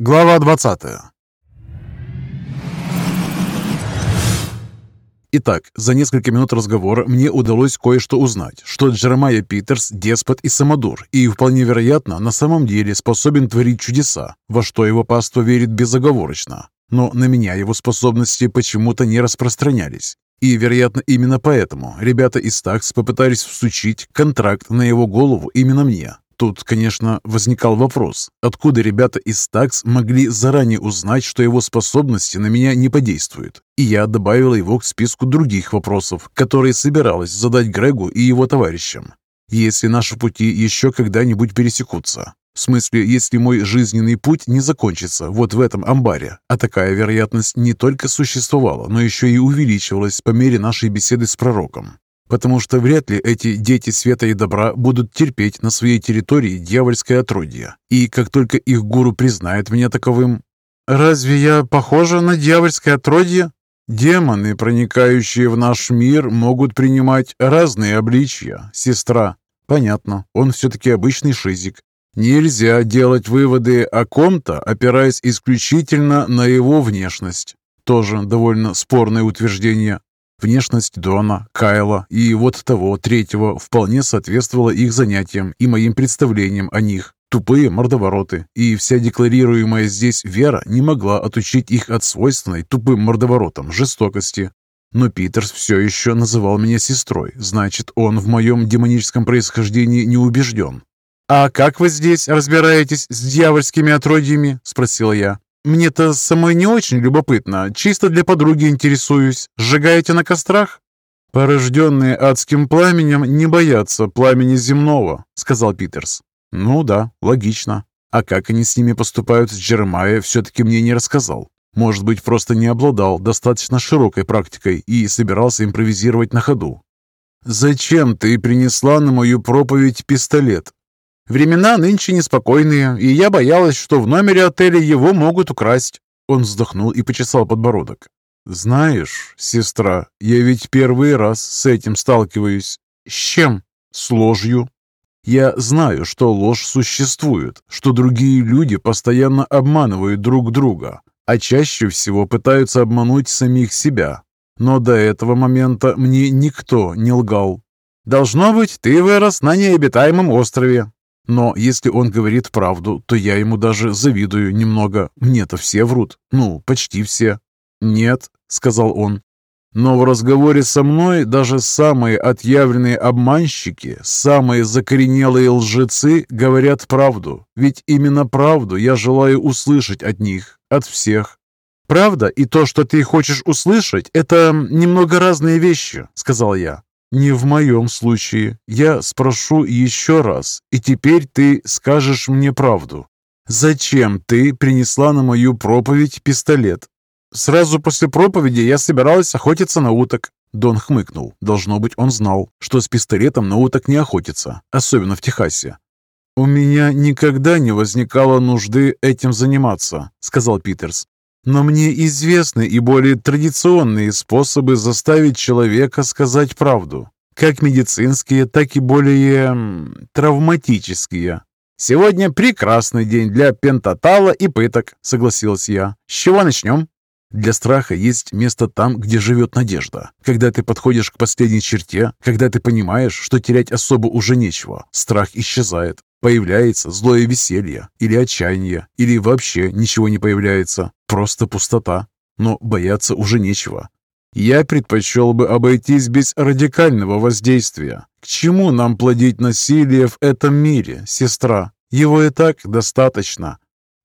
Глава 20 Итак, за несколько минут разговора мне удалось кое-что узнать, что Джеремайя Питерс – деспот и самодур, и вполне вероятно, на самом деле способен творить чудеса, во что его паство верит безоговорочно. Но на меня его способности почему-то не распространялись. И, вероятно, именно поэтому ребята из ТАКС попытались всучить контракт на его голову именно мне, Тут, конечно, возникал вопрос, откуда ребята из ТАКС могли заранее узнать, что его способности на меня не подействуют. И я добавила его к списку других вопросов, которые собиралась задать Грегу и его товарищам. Если наши пути еще когда-нибудь пересекутся. В смысле, если мой жизненный путь не закончится вот в этом амбаре. А такая вероятность не только существовала, но еще и увеличивалась по мере нашей беседы с пророком потому что вряд ли эти дети света и добра будут терпеть на своей территории дьявольское отродье. И как только их гуру признает меня таковым... Разве я похожа на дьявольское отродье? Демоны, проникающие в наш мир, могут принимать разные обличья, сестра. Понятно, он все-таки обычный шизик. Нельзя делать выводы о ком-то, опираясь исключительно на его внешность. Тоже довольно спорное утверждение. Внешность Дона, Кайла и вот того третьего вполне соответствовала их занятиям и моим представлениям о них. Тупые мордовороты, и вся декларируемая здесь вера не могла отучить их от свойственной тупым мордоворотам жестокости. Но Питерс все еще называл меня сестрой, значит, он в моем демоническом происхождении не убежден. «А как вы здесь разбираетесь с дьявольскими отродьями?» – спросила я. Мне-то самой не очень любопытно. Чисто для подруги интересуюсь. Сжигаете на кострах?» «Порожденные адским пламенем не боятся пламени земного», — сказал Питерс. «Ну да, логично. А как они с ними поступают с Джеремайя, все-таки мне не рассказал. Может быть, просто не обладал достаточно широкой практикой и собирался импровизировать на ходу. «Зачем ты принесла на мою проповедь пистолет?» Времена нынче неспокойные, и я боялась, что в номере отеля его могут украсть». Он вздохнул и почесал подбородок. «Знаешь, сестра, я ведь первый раз с этим сталкиваюсь». «С чем?» «С ложью». «Я знаю, что ложь существует, что другие люди постоянно обманывают друг друга, а чаще всего пытаются обмануть самих себя. Но до этого момента мне никто не лгал. Должно быть, ты вырос на необитаемом острове. Но если он говорит правду, то я ему даже завидую немного. Мне-то все врут. Ну, почти все. «Нет», — сказал он. «Но в разговоре со мной даже самые отъявленные обманщики, самые закоренелые лжецы говорят правду. Ведь именно правду я желаю услышать от них, от всех. «Правда и то, что ты хочешь услышать, это немного разные вещи», — сказал я. «Не в моем случае. Я спрошу еще раз, и теперь ты скажешь мне правду. Зачем ты принесла на мою проповедь пистолет?» «Сразу после проповеди я собиралась охотиться на уток». Дон хмыкнул. Должно быть, он знал, что с пистолетом на уток не охотятся, особенно в Техасе. «У меня никогда не возникало нужды этим заниматься», — сказал Питерс. Но мне известны и более традиционные способы заставить человека сказать правду, как медицинские, так и более травматические. «Сегодня прекрасный день для пентатала и пыток», — согласилась я. «С чего начнем?» Для страха есть место там, где живет надежда. Когда ты подходишь к последней черте, когда ты понимаешь, что терять особо уже нечего, страх исчезает. Появляется злое веселье, или отчаяние, или вообще ничего не появляется, просто пустота. Но бояться уже нечего. Я предпочел бы обойтись без радикального воздействия. К чему нам плодить насилие в этом мире, сестра? Его и так достаточно.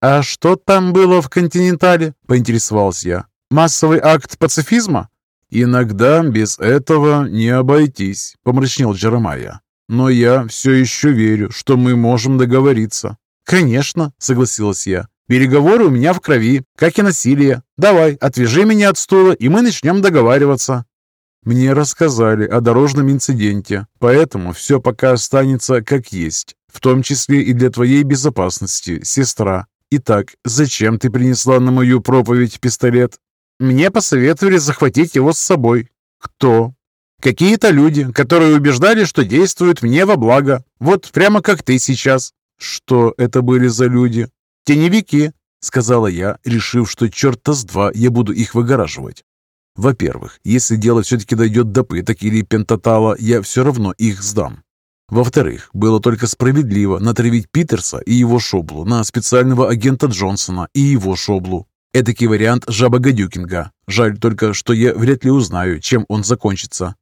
«А что там было в «Континентале»?» – поинтересовался я. «Массовый акт пацифизма?» «Иногда без этого не обойтись», – помрачнел Джеремайя. Но я все еще верю, что мы можем договориться». «Конечно», — согласилась я. «Переговоры у меня в крови, как и насилие. Давай, отвяжи меня от стула, и мы начнем договариваться». Мне рассказали о дорожном инциденте, поэтому все пока останется как есть, в том числе и для твоей безопасности, сестра. Итак, зачем ты принесла на мою проповедь пистолет? Мне посоветовали захватить его с собой. Кто? Какие-то люди, которые убеждали, что действуют мне во благо. Вот прямо как ты сейчас. Что это были за люди? Теневики. сказала я, решив, что черта с два я буду их выгораживать. Во-первых, если дело все-таки дойдет до пыток или пентатала, я все равно их сдам. Во-вторых, было только справедливо натравить Питерса и его шоблу на специального агента Джонсона и его шоблу. Эдакий вариант жаба Гадюкинга. Жаль только, что я вряд ли узнаю, чем он закончится.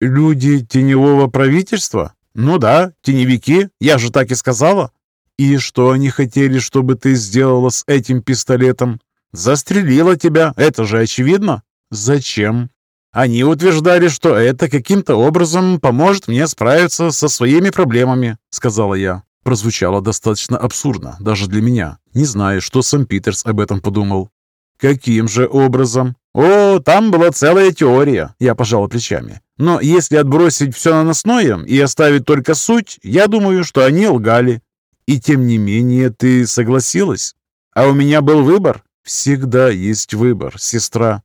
«Люди теневого правительства? Ну да, теневики, я же так и сказала». «И что они хотели, чтобы ты сделала с этим пистолетом?» «Застрелила тебя, это же очевидно». «Зачем?» «Они утверждали, что это каким-то образом поможет мне справиться со своими проблемами», — сказала я. Прозвучало достаточно абсурдно, даже для меня. Не знаю, что сам Питерс об этом подумал. «Каким же образом?» «О, там была целая теория», — я пожала плечами. «Но если отбросить все наносное и оставить только суть, я думаю, что они лгали». «И тем не менее ты согласилась?» «А у меня был выбор?» «Всегда есть выбор, сестра»,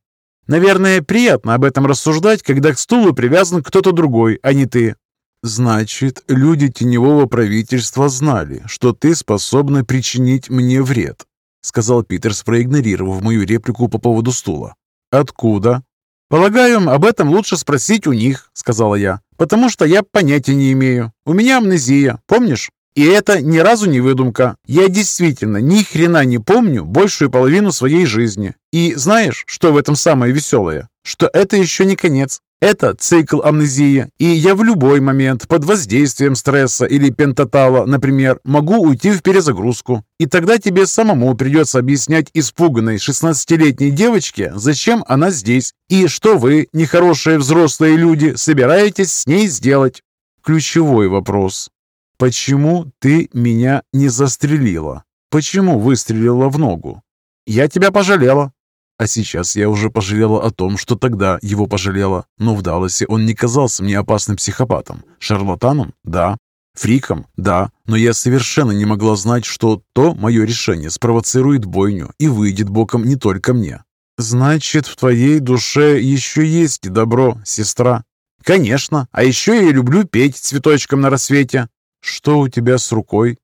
Наверное, приятно об этом рассуждать, когда к стулу привязан кто-то другой, а не ты. Значит, люди теневого правительства знали, что ты способна причинить мне вред, сказал Питерс, проигнорировав мою реплику по поводу стула. Откуда? Полагаю, об этом лучше спросить у них, сказала я, потому что я понятия не имею. У меня амнезия, помнишь? И это ни разу не выдумка. Я действительно ни хрена не помню большую половину своей жизни. И знаешь, что в этом самое веселое? Что это еще не конец. Это цикл амнезии, и я в любой момент под воздействием стресса или пентатала, например, могу уйти в перезагрузку. И тогда тебе самому придется объяснять испуганной 16-летней девочке, зачем она здесь, и что вы, нехорошие взрослые люди, собираетесь с ней сделать. Ключевой вопрос. «Почему ты меня не застрелила? Почему выстрелила в ногу?» «Я тебя пожалела». А сейчас я уже пожалела о том, что тогда его пожалела. Но в Далласе он не казался мне опасным психопатом. Шарлатаном? Да. Фриком? Да. Но я совершенно не могла знать, что то мое решение спровоцирует бойню и выйдет боком не только мне. «Значит, в твоей душе еще есть добро, сестра?» «Конечно. А еще я люблю петь цветочком на рассвете. «Что у тебя с рукой?»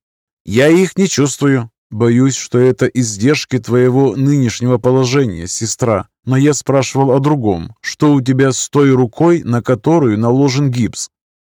«Я их не чувствую». «Боюсь, что это издержки твоего нынешнего положения, сестра. Но я спрашивал о другом. Что у тебя с той рукой, на которую наложен гипс?»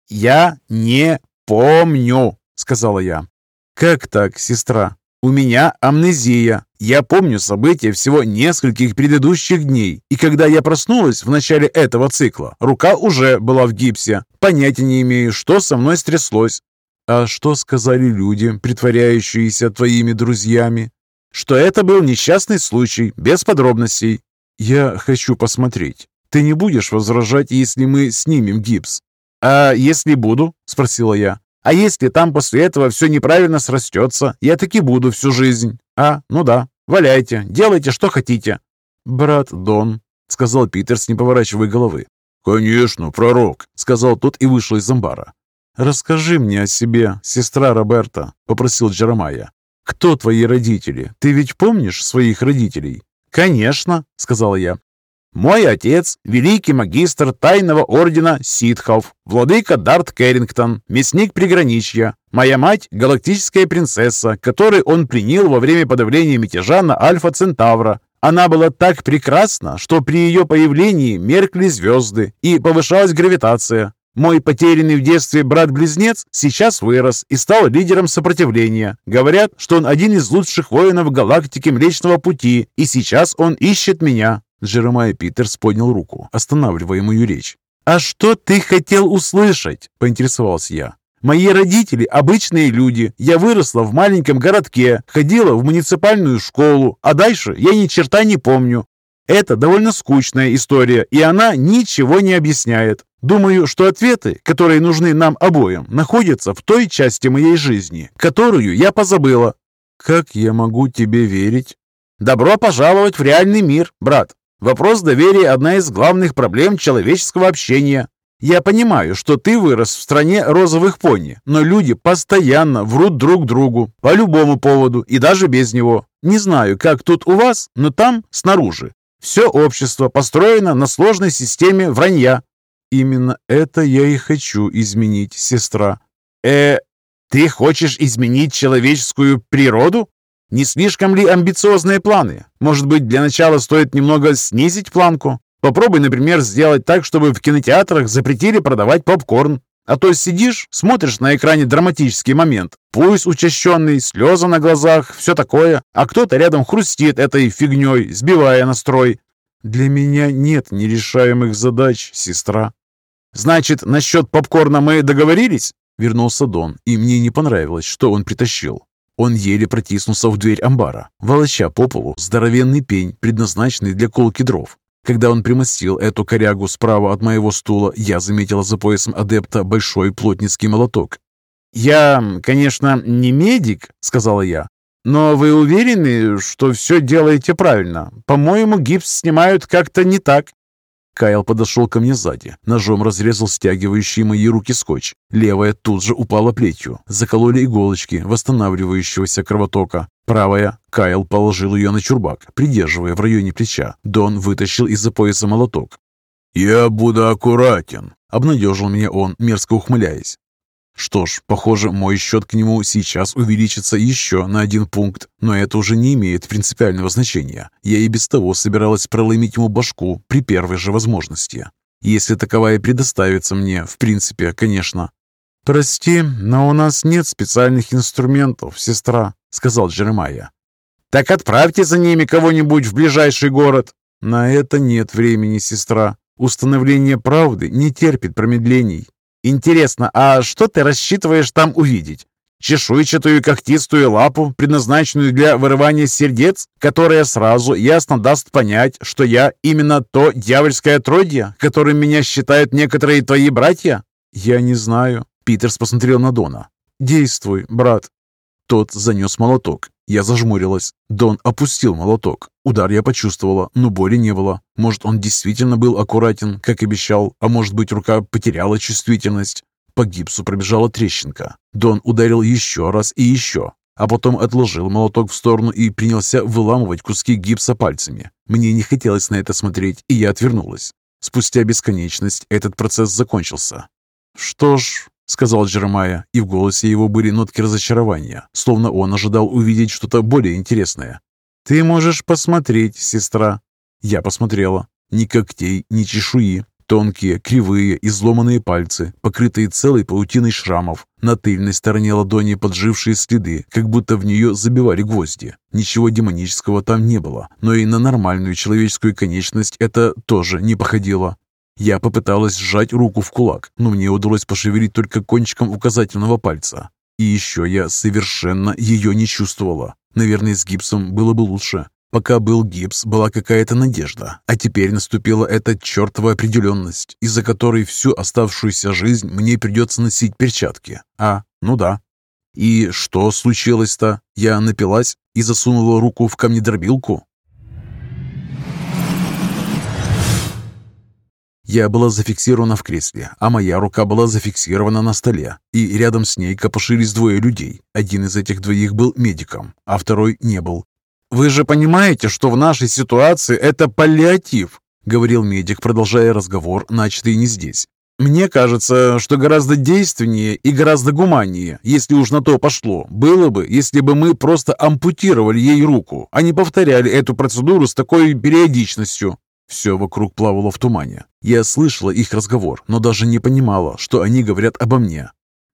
«Я не помню», — сказала я. «Как так, сестра? У меня амнезия. Я помню события всего нескольких предыдущих дней, и когда я проснулась в начале этого цикла, рука уже была в гипсе. Понятия не имею, что со мной стряслось. «А что сказали люди, притворяющиеся твоими друзьями?» «Что это был несчастный случай, без подробностей». «Я хочу посмотреть. Ты не будешь возражать, если мы снимем гипс?» «А если буду?» – спросила я. «А если там после этого все неправильно срастется, я таки буду всю жизнь?» «А, ну да. Валяйте, делайте, что хотите». «Брат Дон», — сказал Питерс, не поворачивая головы. «Конечно, пророк», — сказал тот и вышел из амбара. «Расскажи мне о себе, сестра Роберта», — попросил Джеромая. «Кто твои родители? Ты ведь помнишь своих родителей?» «Конечно», — сказала я. «Мой отец — великий магистр тайного ордена ситхов, владыка Дарт Керрингтон, мясник приграничья. Моя мать — галактическая принцесса, которую он пленил во время подавления мятежа на Альфа-Центавра. Она была так прекрасна, что при ее появлении меркли звезды и повышалась гравитация. Мой потерянный в детстве брат-близнец сейчас вырос и стал лидером сопротивления. Говорят, что он один из лучших воинов галактики Млечного Пути, и сейчас он ищет меня». Джеремай Питерс поднял руку, останавливая мою речь. «А что ты хотел услышать?» – поинтересовался я. «Мои родители – обычные люди. Я выросла в маленьком городке, ходила в муниципальную школу, а дальше я ни черта не помню. Это довольно скучная история, и она ничего не объясняет. Думаю, что ответы, которые нужны нам обоим, находятся в той части моей жизни, которую я позабыла. Как я могу тебе верить? Добро пожаловать в реальный мир, брат. Вопрос доверия – одна из главных проблем человеческого общения. Я понимаю, что ты вырос в стране розовых пони, но люди постоянно врут друг другу по любому поводу и даже без него. Не знаю, как тут у вас, но там, снаружи, все общество построено на сложной системе вранья. Именно это я и хочу изменить, сестра. Э, ты хочешь изменить человеческую природу? Не слишком ли амбициозные планы? Может быть, для начала стоит немного снизить планку? Попробуй, например, сделать так, чтобы в кинотеатрах запретили продавать попкорн. А то сидишь, смотришь на экране драматический момент, пульс учащенный, слезы на глазах, все такое, а кто-то рядом хрустит этой фигней, сбивая настрой. Для меня нет нерешаемых задач, сестра. Значит, насчет попкорна мы договорились? Вернулся Дон, и мне не понравилось, что он притащил. Он еле протиснулся в дверь амбара, волоча по полу здоровенный пень, предназначенный для колки дров. Когда он примостил эту корягу справа от моего стула, я заметила за поясом адепта большой плотницкий молоток. «Я, конечно, не медик», — сказала я, «но вы уверены, что все делаете правильно? По-моему, гипс снимают как-то не так». Кайл подошел ко мне сзади, ножом разрезал стягивающий мои руки скотч. Левая тут же упала плетью. Закололи иголочки восстанавливающегося кровотока. Правая, Кайл положил ее на чурбак, придерживая в районе плеча. Дон вытащил из-за пояса молоток. «Я буду аккуратен», — обнадежил меня он, мерзко ухмыляясь. Что ж, похоже, мой счет к нему сейчас увеличится еще на один пункт, но это уже не имеет принципиального значения. Я и без того собиралась проломить ему башку при первой же возможности. Если таковая предоставится мне, в принципе, конечно. «Прости, но у нас нет специальных инструментов, сестра», — сказал Джеремайя. «Так отправьте за ними кого-нибудь в ближайший город». «На это нет времени, сестра. Установление правды не терпит промедлений. Интересно, а что ты рассчитываешь там увидеть? Чешуйчатую когтистую лапу, предназначенную для вырывания сердец, которая сразу ясно даст понять, что я именно то дьявольское отродье, которым меня считают некоторые твои братья? Я не знаю. Питерс посмотрел на Дона. Действуй, брат. Тот занес молоток. Я зажмурилась. Дон опустил молоток. Удар я почувствовала, но боли не было. Может, он действительно был аккуратен, как обещал, а может быть, рука потеряла чувствительность. По гипсу пробежала трещинка. Дон ударил еще раз и еще, а потом отложил молоток в сторону и принялся выламывать куски гипса пальцами. Мне не хотелось на это смотреть, и я отвернулась. Спустя бесконечность этот процесс закончился. «Что ж, — сказал Джеремайя, и в голосе его были нотки разочарования, словно он ожидал увидеть что-то более интересное. «Ты можешь посмотреть, сестра». Я посмотрела. Ни когтей, ни чешуи. Тонкие, кривые, изломанные пальцы, покрытые целой паутиной шрамов. На тыльной стороне ладони поджившие следы, как будто в нее забивали гвозди. Ничего демонического там не было, но и на нормальную человеческую конечность это тоже не походило. Я попыталась сжать руку в кулак, но мне удалось пошевелить только кончиком указательного пальца. И еще я совершенно ее не чувствовала. Наверное, с гипсом было бы лучше. Пока был гипс, была какая-то надежда, а теперь наступила эта чертова определенность, из-за которой всю оставшуюся жизнь мне придется носить перчатки. А, ну да. И что случилось-то? Я напилась и засунула руку в камнедробилку? Я была зафиксирована в кресле, а моя рука была зафиксирована на столе, и рядом с ней копошились двое людей. Один из этих двоих был медиком, а второй не был. «Вы же понимаете, что в нашей ситуации это паллиатив», говорил медик, продолжая разговор, начатый не здесь. «Мне кажется, что гораздо действеннее и гораздо гуманнее, если уж на то пошло, было бы, если бы мы просто ампутировали ей руку, а не повторяли эту процедуру с такой периодичностью. Все вокруг плавало в тумане. Я слышала их разговор, но даже не понимала, что они говорят обо мне.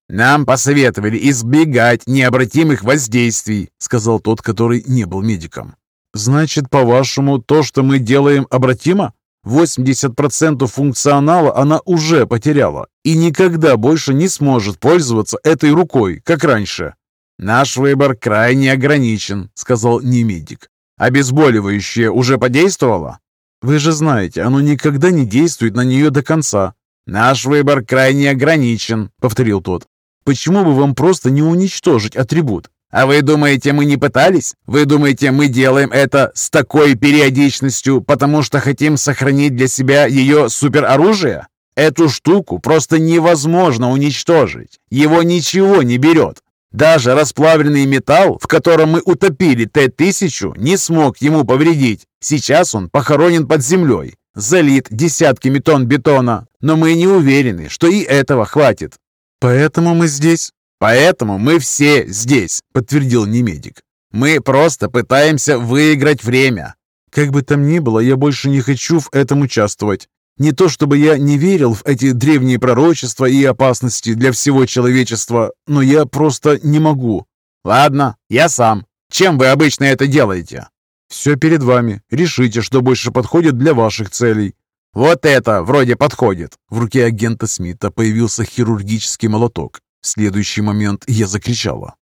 «Нам посоветовали избегать необратимых воздействий», сказал тот, который не был медиком. «Значит, по-вашему, то, что мы делаем, обратимо? 80% функционала она уже потеряла и никогда больше не сможет пользоваться этой рукой, как раньше». «Наш выбор крайне ограничен», — сказал немедик. «Обезболивающее уже подействовало?» Вы же знаете, оно никогда не действует на нее до конца. Наш выбор крайне ограничен, повторил тот. Почему бы вам просто не уничтожить атрибут? А вы думаете, мы не пытались? Вы думаете, мы делаем это с такой периодичностью, потому что хотим сохранить для себя ее супероружие? Эту штуку просто невозможно уничтожить. Его ничего не берет. Даже расплавленный металл, в котором мы утопили Т-1000, не смог ему повредить. Сейчас он похоронен под землей, залит десятками тонн бетона, но мы не уверены, что и этого хватит. Поэтому мы здесь. Поэтому мы все здесь, подтвердил немедик. Мы просто пытаемся выиграть время». «Как бы там ни было, я больше не хочу в этом участвовать. Не то чтобы я не верил в эти древние пророчества и опасности для всего человечества, но я просто не могу». «Ладно, я сам. Чем вы обычно это делаете?» «Все перед вами. Решите, что больше подходит для ваших целей». «Вот это вроде подходит!» В руке агента Смита появился хирургический молоток. В следующий момент я закричала.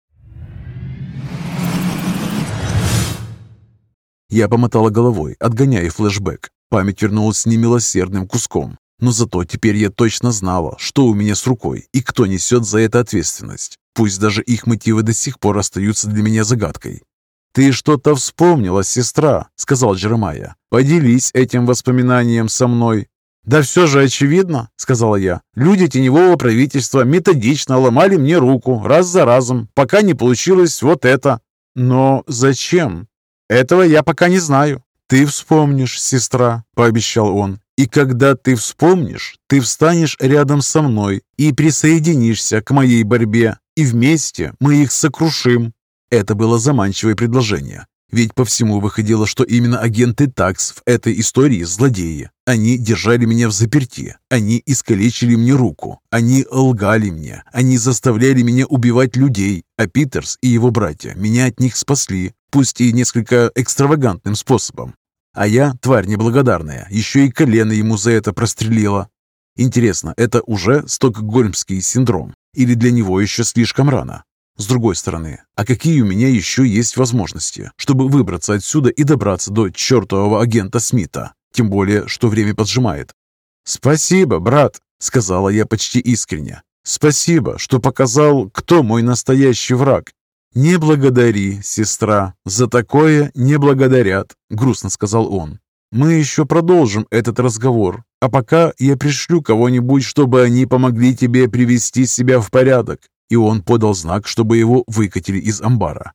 Я помотала головой, отгоняя флешбэк. Память вернулась немилосердным куском. Но зато теперь я точно знала, что у меня с рукой и кто несет за это ответственность. Пусть даже их мотивы до сих пор остаются для меня загадкой. «Ты что-то вспомнила, сестра», — сказал Джеремайя. «Поделись этим воспоминанием со мной». «Да все же очевидно», — сказала я. «Люди теневого правительства методично ломали мне руку раз за разом, пока не получилось вот это». «Но зачем?» «Этого я пока не знаю». «Ты вспомнишь, сестра», — пообещал он. «И когда ты вспомнишь, ты встанешь рядом со мной и присоединишься к моей борьбе, и вместе мы их сокрушим». Это было заманчивое предложение. Ведь по всему выходило, что именно агенты ТАКС в этой истории злодеи. Они держали меня в заперти, они искалечили мне руку, они лгали мне, они заставляли меня убивать людей, а Питерс и его братья меня от них спасли, пусть и несколько экстравагантным способом. А я, тварь неблагодарная, еще и колено ему за это прострелила. Интересно, это уже стокгольмский синдром? Или для него еще слишком рано? С другой стороны, а какие у меня еще есть возможности, чтобы выбраться отсюда и добраться до чертового агента Смита? Тем более, что время поджимает. «Спасибо, брат», — сказала я почти искренне. «Спасибо, что показал, кто мой настоящий враг. «Не благодари, сестра, за такое не благодарят», — грустно сказал он. «Мы еще продолжим этот разговор, а пока я пришлю кого-нибудь, чтобы они помогли тебе привести себя в порядок и он подал знак, чтобы его выкатили из амбара.